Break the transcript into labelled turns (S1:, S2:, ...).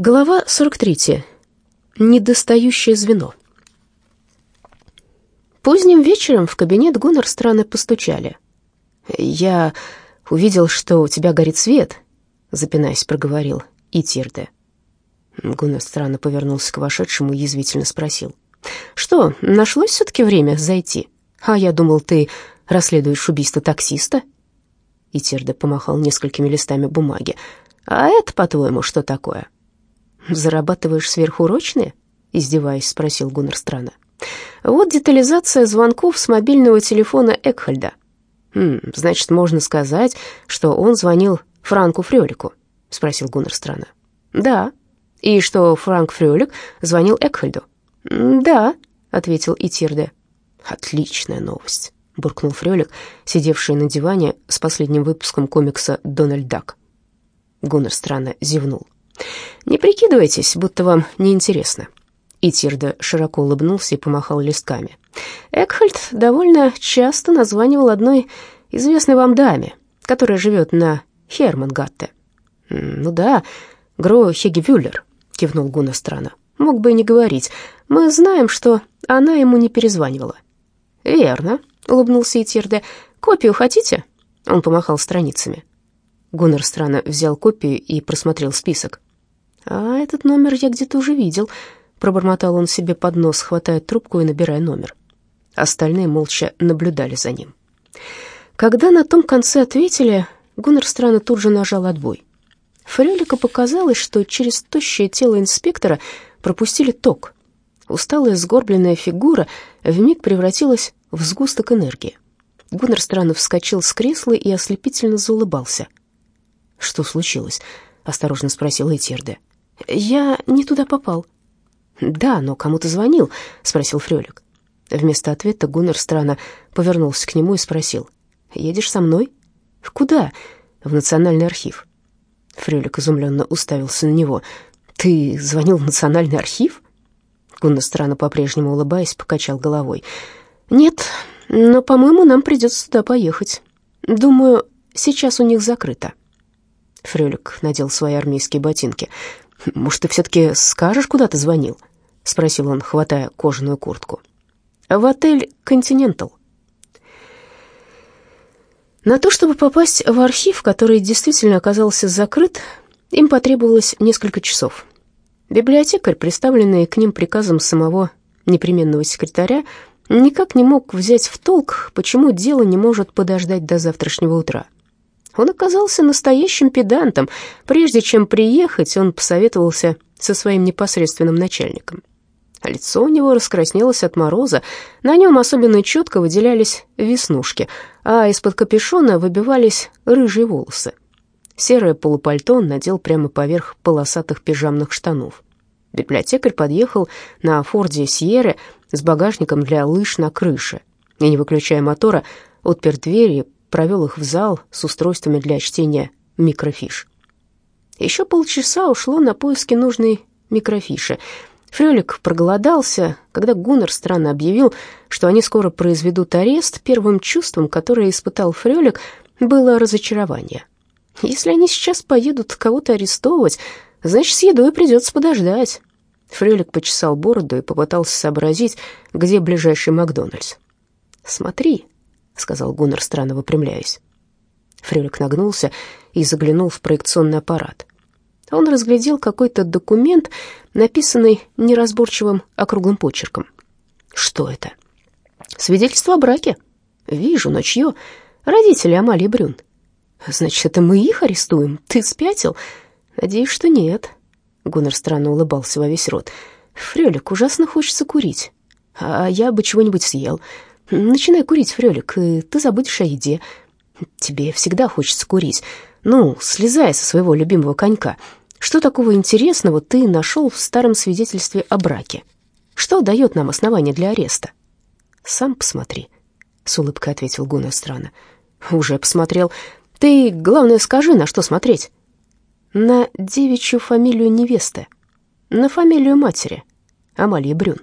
S1: Глава 43. Недостающее звено. Поздним вечером в кабинет Гуннар странно постучали. «Я увидел, что у тебя горит свет», — запинаясь, проговорил Итирде. Гуннар странно повернулся к вошедшему и язвительно спросил. «Что, нашлось все-таки время зайти? А я думал, ты расследуешь убийство таксиста?» Итирде помахал несколькими листами бумаги. «А это, по-твоему, что такое?» «Зарабатываешь сверхурочные?» — издеваясь, спросил Гуннер странно. «Вот детализация звонков с мобильного телефона Экхальда. «Хм, значит, можно сказать, что он звонил Франку Фрёлику?» — спросил Гуннер странно. «Да». «И что Франк Фрёлик звонил Экхальду?» «Да», — ответил Итирде. «Отличная новость», — буркнул Фрёлик, сидевший на диване с последним выпуском комикса «Дональд Дак». Гуннер странно зевнул. «Не прикидывайтесь, будто вам неинтересно». И Тирда широко улыбнулся и помахал листками. Экхальд довольно часто названивал одной известной вам даме, которая живет на Хермангатте. «Ну да, Гро Хегевюллер», — кивнул Гуна странно. «Мог бы и не говорить. Мы знаем, что она ему не перезванивала». «Верно», — улыбнулся Итирде. «Копию хотите?» Он помахал страницами. Гуннер странно взял копию и просмотрел список. «А этот номер я где-то уже видел», — пробормотал он себе под нос, хватая трубку и набирая номер. Остальные молча наблюдали за ним. Когда на том конце ответили, Гуннер странно тут же нажал отбой. Фрелика показалось, что через тощее тело инспектора пропустили ток. Усталая сгорбленная фигура вмиг превратилась в сгусток энергии. Гуннер странно вскочил с кресла и ослепительно заулыбался. «Что случилось?» — осторожно спросила Этирде. «Я не туда попал». «Да, но кому ты звонил?» — спросил Фрёлик. Вместо ответа Гуннер странно повернулся к нему и спросил. «Едешь со мной?» «Куда?» «В Национальный архив». Фрёлик изумленно уставился на него. «Ты звонил в Национальный архив?» Гуннер странно по-прежнему улыбаясь, покачал головой. «Нет, но, по-моему, нам придется туда поехать. Думаю, сейчас у них закрыто». Фрёлик надел свои армейские ботинки. «Может, ты все-таки скажешь, куда ты звонил?» — спросил он, хватая кожаную куртку. «В отель «Континентал». На то, чтобы попасть в архив, который действительно оказался закрыт, им потребовалось несколько часов. Библиотекарь, представленный к ним приказом самого непременного секретаря, никак не мог взять в толк, почему дело не может подождать до завтрашнего утра. Он оказался настоящим педантом. Прежде чем приехать, он посоветовался со своим непосредственным начальником. Лицо у него раскраснелось от мороза, на нем особенно четко выделялись веснушки, а из-под капюшона выбивались рыжие волосы. Серое полупальто он надел прямо поверх полосатых пижамных штанов. Библиотекарь подъехал на Форде Сьерре с багажником для лыж на крыше и, не выключая мотора, отпер дверь и провел их в зал с устройствами для чтения микрофиш. Еще полчаса ушло на поиски нужной микрофиши. Фрелик проголодался, когда Гуннер странно объявил, что они скоро произведут арест. Первым чувством, которое испытал Фрелик, было разочарование. Если они сейчас поедут кого-то арестовывать, значит, с едой придется подождать. Фрелик почесал бороду и попытался сообразить, где ближайший Макдональдс. «Смотри», сказал Гуннер, странно выпрямляясь. Фрелик нагнулся и заглянул в проекционный аппарат. Он разглядел какой-то документ, написанный неразборчивым округлым почерком. Что это? Свидетельство о браке. Вижу, но чье? Родители Амалии Брюн. Значит, это мы их арестуем? Ты спятил? Надеюсь, что нет. Гуннер странно улыбался во весь рот. Фрелик, ужасно хочется курить. А я бы чего-нибудь съел. Начинай курить, Фрёлик, и ты забудешь о еде. Тебе всегда хочется курить. Ну, слезай со своего любимого конька. Что такого интересного ты нашел в старом свидетельстве о браке? Что дает нам основание для ареста? Сам посмотри, с улыбкой ответил Гуна странно. Уже посмотрел. Ты, главное, скажи, на что смотреть. На девичью фамилию невесты, на фамилию матери, Амалии Брюн.